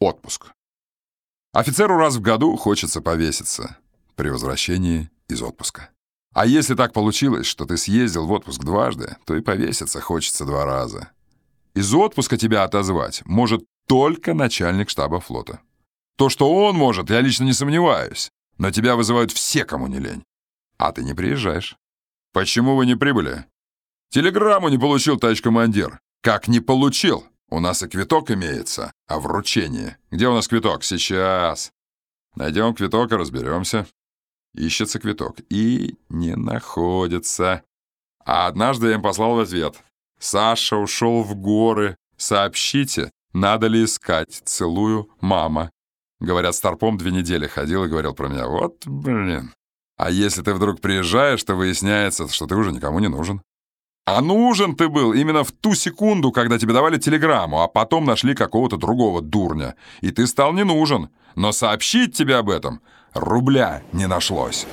Отпуск. Офицеру раз в году хочется повеситься при возвращении из отпуска. А если так получилось, что ты съездил в отпуск дважды, то и повеситься хочется два раза. Из отпуска тебя отозвать может только начальник штаба флота. То, что он может, я лично не сомневаюсь, но тебя вызывают все, кому не лень. А ты не приезжаешь. Почему вы не прибыли? Телеграмму не получил, товарищ командир. Как не получил? У нас и квиток имеется, а вручение. Где у нас квиток? Сейчас. Найдем квиток и разберемся. Ищется квиток. И не находится. А однажды я им послал в ответ. Саша ушел в горы. Сообщите, надо ли искать. Целую, мама. Говорят, старпом две недели ходил и говорил про меня. Вот, блин. А если ты вдруг приезжаешь, то выясняется, что ты уже никому не нужен. А нужен ты был именно в ту секунду, когда тебе давали телеграмму, а потом нашли какого-то другого дурня. И ты стал не нужен. Но сообщить тебе об этом рубля не нашлось.